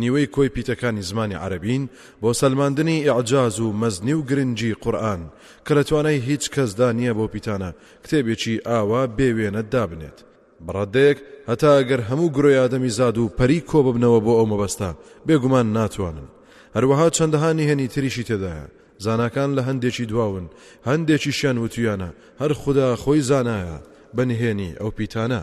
نیوەی کۆی پیتەکانی زمانی عەرەبین بۆ سەلماندنی ئیعجاز و مەزنی و گرنگی قورئان، کە لە توانای هیچ کەسدا نییە بەو پیتانە کتێبێکی ئاوا بێ وێنە دابنێت. بە ڕاددەیەک هەتا ئەگەر هەموو گرۆی ئادەمیزاد و پەری کۆببنەوە بۆ ئەو مەبەستە، بێگومان ناتوانن. هەروەها چەندەها نهێنی تریشی تێدایە، زاناکان لە هەندێکی دواون، هەندێکیشیان وتویانە هەر خودا خۆی زانایە بە نهێنی ئەو پیتانە.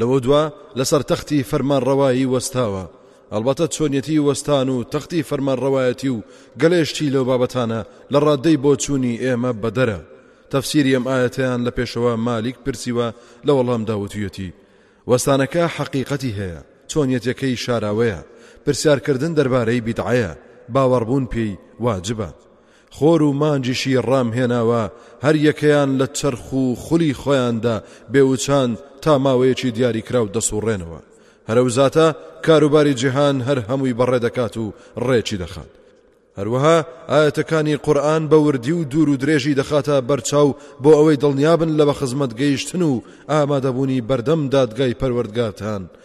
لەوەدوا لەسەر تەختی فەرمانڕەوایی وەستاوە، ئەڵبەتە چۆنیەتی وەستان و تەختی فەرمانڕەوایەتی و گەلێ شتی لەو بابەتانە لە ڕاددەی بۆچوونی ئێمە بەدەرە، تەفسیری ئەم ئایەتەیان لە پێشەوا مالیک پرسیوە لە وەڵامدا وتویەتی، وەستانەکە حەقیقەتی هەیە، چۆنیەتەکەی شاراوەیە، پرسیارکردن دەربارەی بیدعەیە، باوەڕبوون پێی واجبە. خۆر و مانگیشی ڕام هێناوە، هەر یەکەیان لە چەرخ و خولی خۆیاندا بێ وچان تا ماوەیەکی دیاری کراو دەسوڕێنەوە. هەر ئەو زاتە کاروباری جیهان هەر هەمووی بەڕێ دەکات و ڕێکی دەخات. هەروەها ئایەتەکانی قورئان بە وردی و دوور و درێژی دەخاتە بەرچاو بۆ ئەوەی دڵنیابن لە بە خزمەت گەیشتن و ئامادەبوونی بەردەم دادگای پەروەردگارتان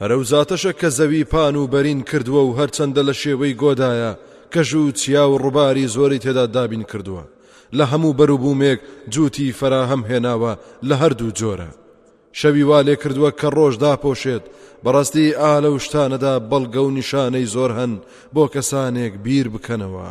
هەر ئەو زاتەشە کە زەوی پان و بەرین کردووە و هەرچەندە لە شێوەی گۆدایە کەژ و چیا و ڕووباری زۆری تێدا دابین کردووە لە هەموو بەروبوومێک جووتی فەراهەم هێناوە لە هەردوو جۆرە شەوی وا لێ کردووە کە ڕۆژ داپۆشێت بەڕاستی ئا لەو شتانەدا بەڵگە و نیشانەی زۆر هەن بۆ کەسانێک بیر بکەنەوە.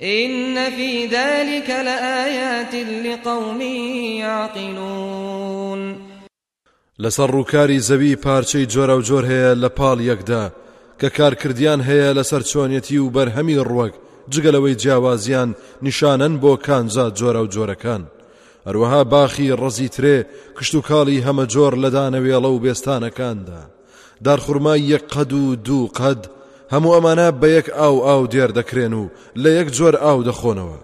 ان فی ذلک لآیات لقوم یعقلون. لەسەر ڕووکاری زەوی پارچەی جۆراوجۆر هەیە لە پاڵ یەکدا کە کارکردیان هەیە لەسەر چۆنیەتی و بەرهەمی ڕوەک جگە لەوەی جیاوازیان نیشانەن بۆ کانزا جۆراوجۆرەکان هەروەها باخی ڕەزی ترێ کشتوکاڵی هەمەجۆر لە دانەوێڵە و بێستانەکاندا دارخورمای یەک قەد و دوو قەد، هەموو ئەمانە بە یەک ئاو ئاو دێر دەکرێن و لە یەک جۆر ئاو دەخۆنەوە،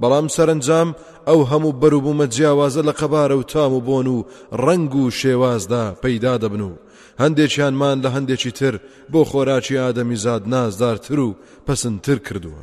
بەڵام سەرەنجام ئەو هەموو بەروبوومە جیاوازە لە قەبارە و تام و بۆن و ڕەنگ و شێوازدا پەیدا دەبن و هەندێکیانمان لە هەندێکی تر بۆ خۆراکی ئادەمیزاد نازدارتر و پەسندتر کردووە.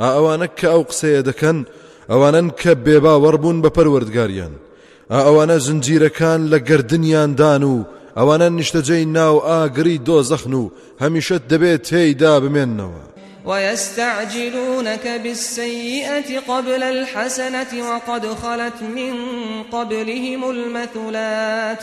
ئا ئەوانە کە ئەو قسەیە دەکەن ئەوانەن کە بێباوەڕ بوون بە پەروەردگاریان ئا ئەوانە زنجیرەکان لە گەردنیاندان و ئەوانە نیشتەجێی ناو ئاگری دۆزەخن و هەمیشە دەبێت تێیدا بمێننەوە ويستعجلونك بالسيئة قبل الحسنة وقد خلت من قبلهم المثلات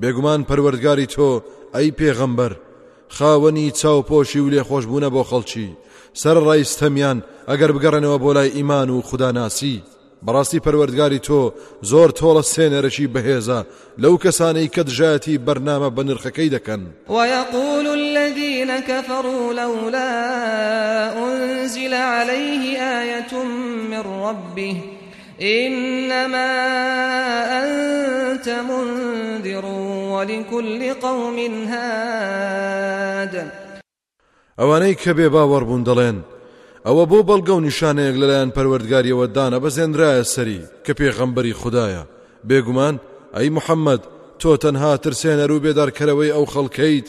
بێگومان پەروەردگاری تۆ، ئەی پێغەمبەر، خاوەنی چاوپۆشی و لێخۆشبوونە بۆ خەڵکی، سەرەڕای ستەمیان، ئەگەر بگەڕێنەوە بۆ لای ئیمان و خوداناسی. بەڕاستی پەروەردگاری تۆ زۆر تۆڵەسێنەرەکی بەهێزە لەو کەسانەی کە دژایەتی بەرنامە بەنرخەکەی دەکەن. ویقول الذین کفروا لولا انزل علیه آیە من ربه. انما انت منذر ولكل قوم هاد. ئەوانەی کە بێ باوەڕ بوون دەڵێن، ئەوە بۆ بەڵگە و نیشانەیەک لەلایەن پەروەردگاریەوە دانەبەزێنرایە سەری کە پێغەمبەری خودایە، بێگومان، ئەی محەممەد، تۆ تەنها ترسێنەر و بێدارکەرەوەی ئەو خەڵکەیت،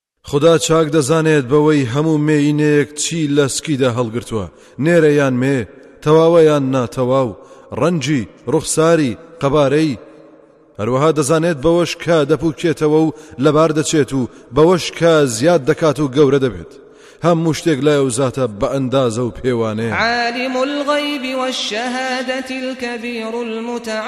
خودا چاک دەزانێت بەوەی هەموو مێیینەیەک چی لە سکیدا هەڵگرتووە، نێرە یان مێ، تەواوە یان ناتەواو، ڕەنگی، ڕوخساری، قەبارەی. هەروەها دەزانێت بەوەش کە دەپووکێتەوە و لەبار دەچێت و بەوەش کە زیاد دەکات و گەورە دەبێت. هەموو شتێک لای ئەو زاتە بە ئەندازە و پێوانەیە. عالم الغیب والشهادە الکبیر المتعال.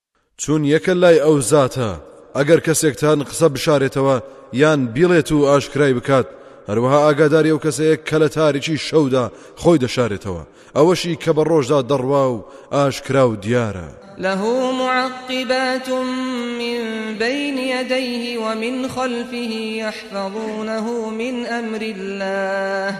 چون یەکە لای ئەو زاتە ئەگەر کەسێکتان قسە بشارێتەوە یان بیڵێت و ئاشکرای بکات هەروەها ئاگاداری ئەو کەسەیە کە لە تاریکی شەودا خۆی دەشارێتەوە ئەوەشی کە بە ڕۆژدا دەڕوا و ئاشکرا و دیارە. له معقبات من بين يديه ومن خلفه يحفظونه من أمر الله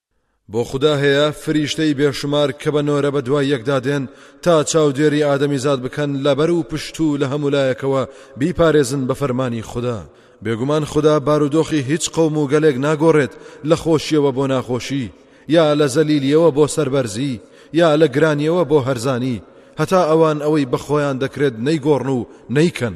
بۆ خودا هەیە فریشتەی بێ شومار کە بە نۆرە بە دوای یەکدا دێن تا چاودێری ئادەمیزاد بکەن لە بەر و پشت و لە هەموو لایەکەوە بیپارێزن بە فەرمانی خودا بێگومان خودا بارودۆخی هیچ قەوم و گەلێک ناگۆڕێت لە خۆشیەوە بۆ ناخۆشی یا لە زەلیلیەوە بۆ سەربەرزی یا لە گرانیەوە بۆ هەرزانی هەتا ئەوان ئەوەی بە خۆیان دەکرێت نەیگۆڕن و نەیکەن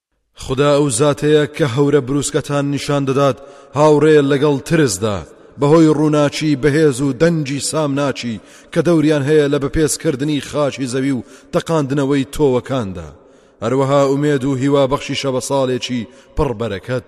خودا ئەو زاتەیە کە هەورە بروسکەتان نیشان دەدات هاوڕێ لەگەڵ ترسدا بەهۆی ڕووناچی بەهێز و دەنگی سامناچی کە دەوریان هەیە لە بەپێسکردنی خاچی زەوی و تەقاندنەوەی تۆوەکاندا هەروەها ئومێد و هیوا بەخشیشە بە ساڵێکی پڕبەرەکەت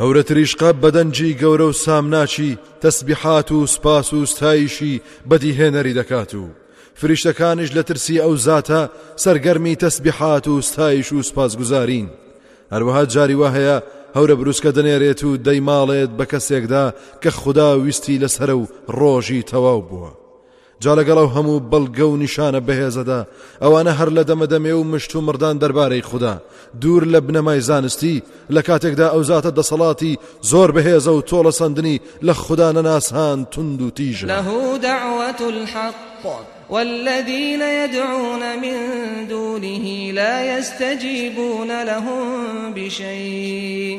هەورە تریشقە بە دەنگی گەورە و سامناکی تەسبیحات و سوپاس و ستایشی بەدیهێنەری دەکات و فریشتەکانیش لە ترسی ئەو زاتە سەرگەرمی تەسبیحات و ستایش و سوپاسگوزارین هەروەها جاری وا هەیە هەورە بروسکە دەنێرێت و دەیماڵێت بە کەسێکدا کە خوددا ویستی لەسرە و ڕۆژی تەواو بووە جا لەگەڵ ئەو هەموو بەڵگە و نیشانە بەهێزەدا ئەوانە هەر لە دەمەدەمێ و مشت و مڕدان دەربارەی خوددا دوور لە بنەمای زانستی لە کاتێکدا ئەو زاتە دەسەڵاتی زۆر بەهێزە و تۆڵە سندنی لە خوددا نەناسان توند و تیژ لە داوەت الحق والذين يدعون من دونه لا يستجيبون لهم بشيء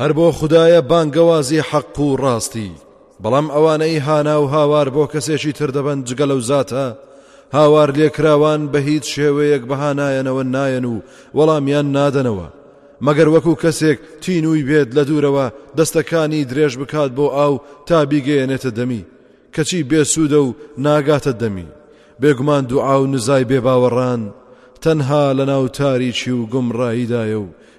هەر بۆ خودایە بانگەوازی حەق و ڕاستی، بەڵام ئەوانەی هانا و هاوار بۆ کەسێکی تر دەبەن جگە لەو زاتە هاوارلێکراوان بە هیچ شێوەیەک بە هانایانەوە نایەن و وەڵامیان نادەنەوە مەگەر وەکو کەسێک تینووی بێت لە دوورەوە دەستەکانی درێژ بکات بۆ ئاو تا بیگەیەنێتە دەمی کەچی بێسوودە و ناگاتە دەمی بێگومان دوعا و نزای بێباوەڕان تەنها لەناو تاریکی و گومڕاییدایە و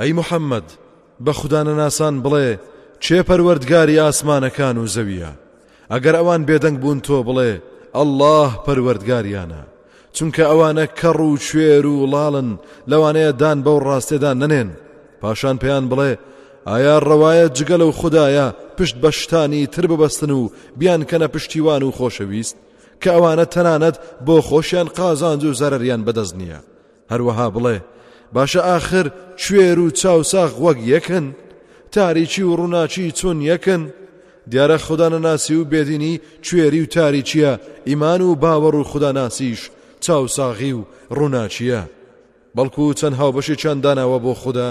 ئەی محەممەد، بە خودانەناسان بڵێ، کێ پەروەردگاری ئاسمانەکان و زەوییە؟ ئەگەر ئەوان بێدەنگ بوون تۆ بڵێ، اللە پەروەردگاریانە، چونکە ئەوانە کەڕ و کوێر و ڵاڵن لەوانەیە دان بەو ڕاستێدا نەنێن، پاشان پێیان بڵێ، ئایا ڕەوایە جگە لەو خودایە پشت بە شتانی تر ببەستن و بیانکەنە پشتیوان و خۆشەویست، کە ئەوانە تەنانەت بۆ خۆشیان قازانج و زەرەریان بەدەست نییە؟ هەروەها بڵێ، باشە ئاخر کوێر و چاوساغ وەک یەکن؟ تاریکی و ڕووناکی چۆن یەکن؟ دیارە خودانەناسی و بێدینی کوێری و تاریکیە ئیمان و باوەڕ و خوداناسیش چاوساغی و ڕووناکیە بەڵکو چەند هاوبەشێکیان داناوە بۆ خوددا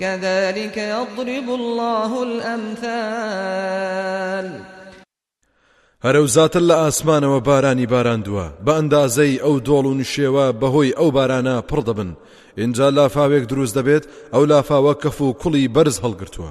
کذلک یضرب اللە الامثال. هەرەو زاتە لە ئاسمانەوە بارانی باراندووە بە ئەندازەی ئەو دۆڵ و نشێوە بەهۆی ئەو بارانە پڕ دەبن اینجا لافاوێک دروست دەبێت ئەو لافاوە کەف و کوڵی بەرز هەڵگرتووە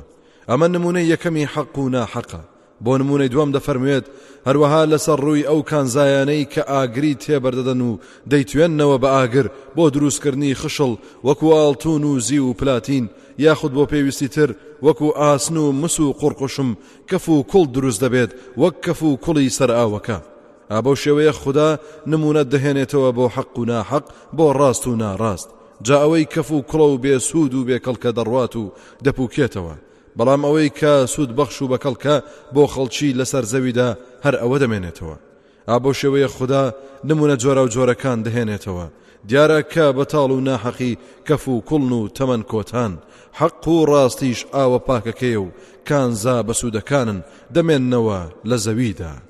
ئەمە نمونە یەکەمی حەق و ناحەقە بۆ نموونەی دووەم دەفەرموێت، هەروەها لەسەر ڕووی ئەو کانزایانەی کە ئاگری تێبەردەدەن و دەیتوێننەوە بە ئاگر بۆ دروستکردنی خشڵ وەکو ئاڵتوون و زیو و پلاتین یاخود بۆ پێویستی تر وەکو ئاسن و مس و قوڕقوشم کەف و کوڵ دروست دەبێت وەک کەف و کوڵی سەر ئاوەکە ئابەو شێوەیە خودا نمونە دەهێنێتەوە بۆ حەق و ناحەق بۆ ڕاست و ناڕاست جا ئەوەی کەف و کوڵە و بێ سوود و بێ کەڵکە دەڕوات و دەپوکێتەوە بەڵام ئەوەی کە سوود بەخش و بەکەڵکە بۆ خەڵکی لەسەر زەویدا هەر ئەوە دەمێنێتەوە. ئابەو شێوەیە خودا نمونە جۆراو جۆرەکان دەهێنێتەوە، دیارە کە بەتاڵ و ناحەقی کەف و کوڵن و تەمەن کۆتان، حەق و ڕاستیش ئاوە پاکەکەیە و کانزا بەسوودەکانن دەمێننەوە لە زەویدا.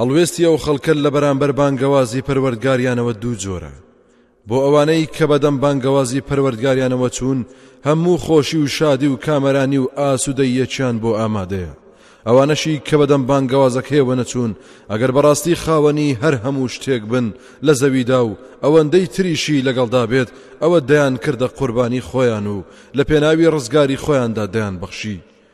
هەڵوێستی ئەو خەڵکە لە بەرامبەر بانگەوازی پەروەردگاریانەوە دوو جۆرە بۆ ئەوانەی کە بەدەم بانگەوازی پەروەردگاریانەوە چوون هەموو خۆشی و شادی و کامەرانی و ئاسوودەیەکیان بۆ ئامادەیە ئەوانەشی کە بەدەم بانگەوازەکەیەوە نەچوون ئەگەر بەڕاستی خاوەنی هەر هەموو شتێک بن لە زەویدا و ئەوەندەی تریشی لەگەڵدا بێت ئەوە دەیان کردە قوربانی خۆیان و لە پێناوی ڕزگاری خۆیاندا دەیان بەخشی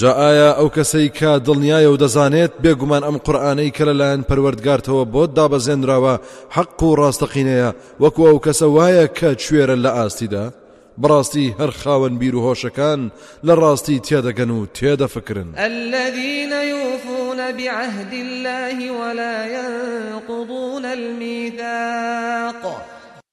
جا ئایا ئەو کەسەی کە دڵنیایە و دەزانێت بێگومان ئەم قورئانەی کە لەلایەن پەروەردگارتەوە بۆت دابەزێنراوە حەق و ڕاستەقینەیە وەکو ئەو کەسە وایە کە کوێرە لە ئاستیدا؟ بەڕاستی هەر خاوەن بیر و هۆشەکان لە ڕاستی تێدەگەن و تێدەفکرن. الذین یوفون بعهد الله ولا ینقضون المیثاق.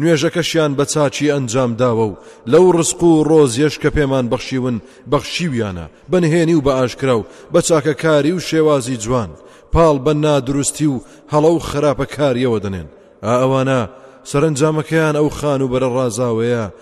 نوێژەکەشیان بە چاکی ئەنجام داوە و لەو ڕزق و ڕۆزیەش کە پێمان بەخشیون بەخشیویانە بە نهێنی و بە ئاشکرا و بە چاکەکاری و شێوازی جوان پاڵ بە نادروستی و هەڵە و خراپەکاریەوە دەنێن ئا ئەوانە سەرنجامەکەیان ئەو خانوبەرە ڕازاوەیە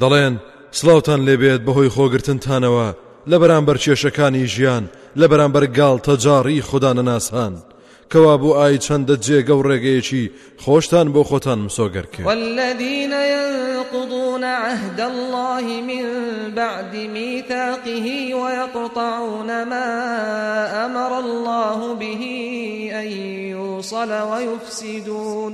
دەڵێن، سڵاوتان لێبێت بەهۆی خۆگرتنتانەوە لە بەرامبەر کێشەکانی ژیان، لە بەرامبەر گاڵتەجاڕیی خودانەناسان، کەوا بۆ ئای چەندە جێگە و ڕێگەیەکی خۆشتان بۆ خۆتان مسۆگەر کرد. والذین ینقضون عهد اللە من بعد میثاقه ویقطعون ما امر اللە به ان یوصل ویفسدون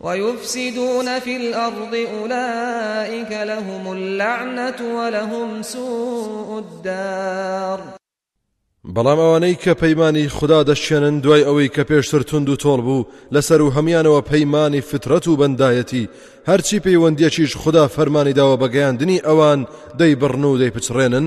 ویفسدون فی الارض اولئک لهم اللعنة ولهم سوء الدار. بەڵام ئەوانەی کە پەیمانی خودا دەشکێنن دوای ئەوەی کە پێشتر توند و تۆڵ بوو لە سەروهەمیانەوە پەیمانی فترەت و بەندایەتی هەرچی پەیوەندیەکیش خودا فەرمانی داوە بەگەیاندنی ئەوان دەیبڕن و دەیپچڕێنن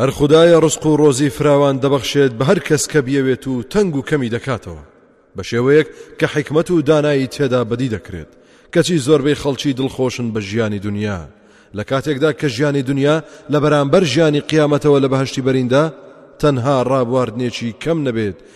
هەر خودایە ڕزق و ڕۆزی فراوان دەبەخشێت بە هەر کەس کە بیەوێت و تەنگ و کەمی دەکاتەوە بە شێوەیەک کە حیکمەت و دانایی تێدا بەدی دەکرێت کەچی زۆربەی خەڵکی دڵخۆشن بە ژیانی دنیا لە کاتێکدا کە ژیانی دنیا لە بەرامبەر ژیانی قیامەتەوە لە بەهەشتی بەریندا تەنها ڕابواردنێکی کەم نەبێت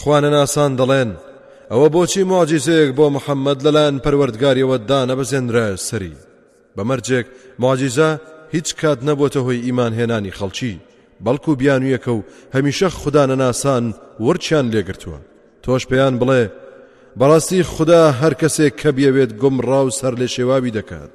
خوانەناسان دەڵێن، ئەوە بۆچی موعجیزەیەک بۆ محەممەد لەلایەن پەروەردگاریەوە دانەبەزێنرایە سەری؟ بە مەرجێک موعجیزە هیچ کات نەبووەتە هۆی ئیمان هێنانی خەڵکی، بەڵکو بیانوویەکە و هەمیشە خودانەناسان ورچیان لێگرتووە، تۆش پێیان بڵێ، بەڕاستی خودا هەر کەسێک کە بیەوێت گومڕا و سەرلێشێواوی دەکات،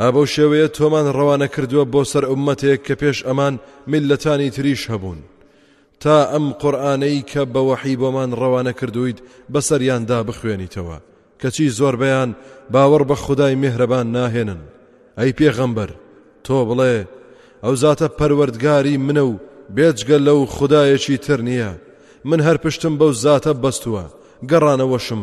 ئا بەو شێوەیە تۆمان ڕەوانە کردووە بۆ سەر ئومەتێک کە پێش ئەمان میللەتانی تریش هەبوون تا ئەم قورئانەی کە بە وەحی بۆمان ڕەوانە کردوویت بەسەریاندا بخوێنیتەوە کەچی زۆربەیان باوەڕ بە خودای میهرەبان ناهێنن ئەی پێغەمبەر تۆ بڵێ ئەو زاتە پەروەردگاری منە و بێجگە لەو خدایەکی تر نییە من هەر پشتم بەو زاتە بەستووە گەڕانەوەشم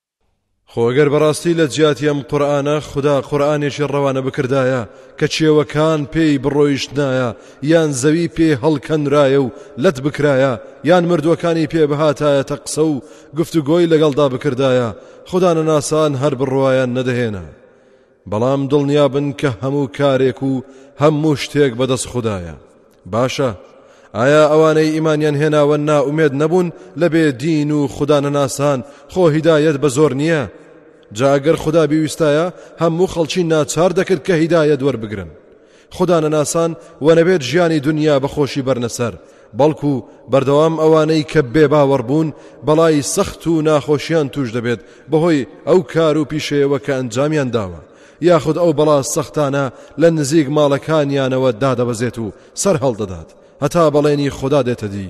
خۆ گەر بەڕاستی لە جیاتی ئەم قورئانە خدا قورئانێکی ڕەوانە بکردایە کە چێوەکان پێی بڕۆیشتنایە یان زەوی پێ هەڵکەنرایە و لەت بکرایە یان مردووەکانی پێ بهاتایە تە قسە و گفتوگۆی لەگەڵدا بکردایە خوددانەناسان هەر بڕواان نەدەهێنا. بەڵام دڵنیا بن کە هەموو کارێک و هەموو شتێک بەدەست خوددایە باشە ئایا ئەوانەی ئیمانیان هێناوە ناومێت نەبوون لە بێ دین و خوددا نەناسان خۆ هیدایەت بە زۆر نییە جاگەر خوددا بیویستایە هەموو خەڵکی ناچار دەکرد کە هیدایەت وەربگرن خودا نەناسان و نەبێت ژیانی دنیا بەخۆشی بەرنەسەر بەڵکو بەردەوام ئەوانەی کە بێ باوەڕبوون بەڵای سەخت و ناخۆشیان توش دەبێت بەهۆی ئەو کار و پیشەیەوە کە ئەنجامیان داوە یاخود ئەو بەڵا سەختانە لە نزیک ماڵەکانیانەوە دادەبەزێت و سەر هەڵدەدات هەتا بەڵێنی خوددا دێتە دی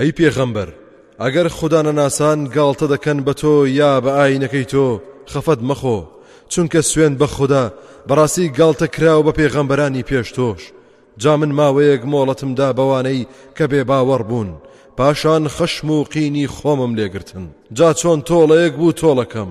ئەی پێغەمبەر ئەگەر خودانەناسان گاڵتە دەکەن بە تۆ یا بە ئاینەکەی تۆ خەفەت مەخۆ چونکە سوێن بە خودا بەڕاستی گاڵتە کراوە بە پێغەمبەرانی پێش تۆش جا من ماوەیەک مۆڵەتم دا بەوانەی کە بێ باوەڕ بوون پاشان خەشم و قینی خۆمم لێگرتن جا چۆن تۆڵەیەک بوو تۆڵەکەم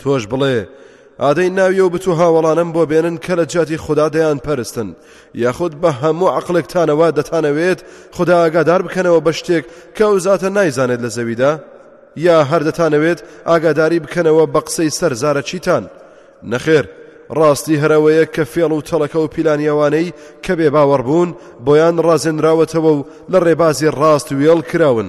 تۆش بڵێ ئادەی ناویە و بچو هاوەڵانم بۆ بێنن کە لە جیاتی خوددا دەیان پەرستن یاخود بە هەموو عقلێکتانەوە دەتانەوێت خدا ئاگادار بکەنەوە بە شتێک کە ئەو زاتە نایزانێت لە زەویدا یا هەر دەتانەوێت ئاگاداری بکەنەوە بە قسەی سەر زارە چیتان نەخێر ڕاستی هەرەوەیە کە فێڵ و تەڵەکە و پیلانیەوانەی کە بێ باوەڕبوون بۆیان ڕازێنراوەتەوە و لە ڕێبازی ڕاست وێڵ کراون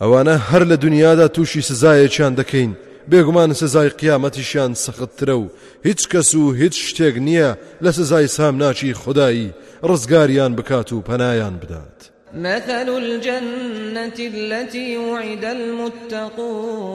ئەوانە هەر لە دونیادا تووشی سزایەکیان دەکەین، بێگومان سزای قیامەتیشیان سەختترە و هیچ کەس و هیچ شتێک نییە لە سزای سامناکی خودایی ڕزگاریان بکات و پەنایان بدات. مثل الجنة التي وعد المتقون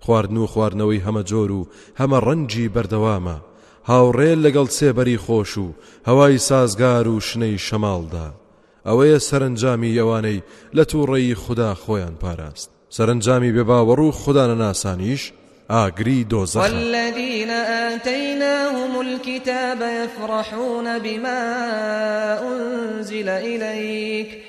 خواردن و خواردنەوەی هەمەجۆر و هەمە ڕەنگی بەردەوامە، هاوڕێ لەگەڵ سێبەری خۆش و هەوای سازگار و شنەی شەماڵدا. ئەوەیە سەرەنجامی ئەوانەی لە تووڕەیی خودا خۆیان پاراست. سەرەنجامی بێباوەڕ و خودانەناسانیش ئاگری دۆزەخە. والذین آتیناهم الکتاب یفرحون بما انزل الیک.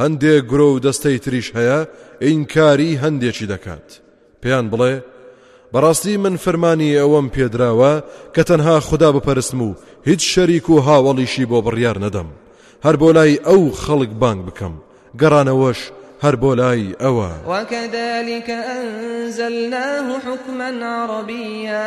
هەندێ گرۆ و دەستەی تریش هەیە ئینکاری هەندێکی دەکات پێیان بڵێ بەڕاستی من فرمانی ئەوەم پێدراوە کە تەنها خدا بپەرستم و هیچ شەریک و هاوەڵیشی بۆ بڕیار نەدەم هەر بۆ لای ئەو خەڵک بانگ بکەم گەڕانەوەش هەر بۆ لای ئەوە وەکەدالیکە ئەنزەلناه حوکمەن عەڕەبیە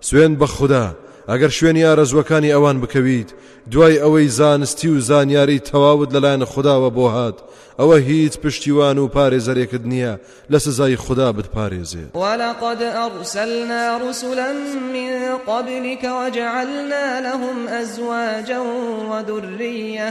سوێند بە خودا ئەگەر شوێنی ئارەزووەکانی ئەوان بکەویت دوای ئەوەی زانستی و زانیاری تەواوت لەلایەن خداوە بۆ هات ئەوە هیچ پشتیوان و پارێزەرێکت نییە لە سزای خدا بتپارێزێت وەلەقد ئەرسلنا رسلا من قبلك وجعلنا لهم أزواجا وذرية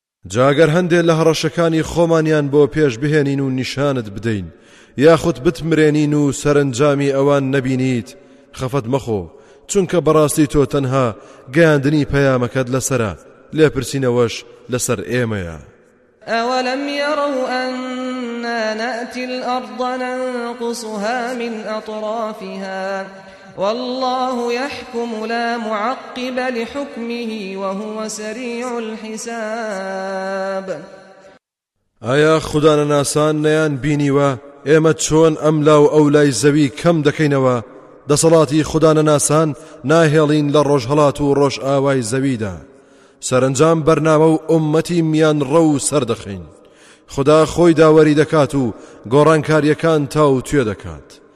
جا گەر هەندێ لە هەڕەشەکانی خۆمانیان بۆ پێش بهێنین و نیشانت بدەین یاخود بتمرێنین و سەرەنجامی ئەوان نەبینیت خەفەت مەخۆ چونکە بەڕاستی تۆ تەنها گەیاندنی پەیامەکەت لەسەرە لێپرسینەوەش لەسەر ئێمەیە. أولم يروا أنا نأتي الأرض ننقصها من أطرافها واللە یحکم لا معقب لحکمه وهو سریع الحساب ئایا خودانەناسان نەیان بینیوە ئێمە چۆن ئەم لاو ئەو لای زەوی کەم دەکەینەوە دەسەڵاتی خودانەناسان ناهێڵین لە ڕۆژهڵات و ڕۆژ ئاوای زەویدا سەرنجام بەرنامە و ئۆمەتی میان ڕە و سەردەخەین خدا خۆی داوەری دەکات و گۆڕانکاریەکان تاو توێ دەکات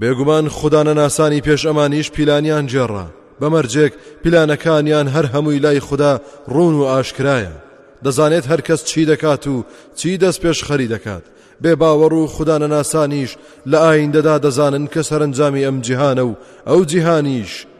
بێگومان خودانەناسانی پێش ئەمانیش پیلانیان گێڕا بە مەرجێک پیلانەکانیان هەر هەمووی لای خودا ڕوون و ئاشکرایە دەزانێت هەرکەس چی دەکات و چی دەست پێش خەری دەکات بێ باوەڕ و خودانەناسانیش لە ئایندەدا دەزانن کە سەرنجامی ئەم جیهانە و ئەو جیهانیش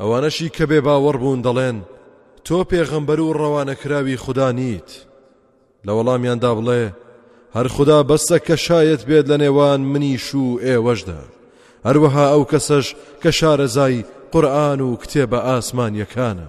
ئەوانەشی کە بێ باوەڕ بوون دەڵێن، تۆ پێغەمبەر و ڕەوانەکراوی خودا نیت، لە وەڵامیاندا بڵێ، هەر خودا بەسە کە شایەت بێت لە نێوان منیش و ئێوەشدا، هەروەها ئەو کەسەش کە شارەزای قورئان و کتێبە ئاسمانییەکانە.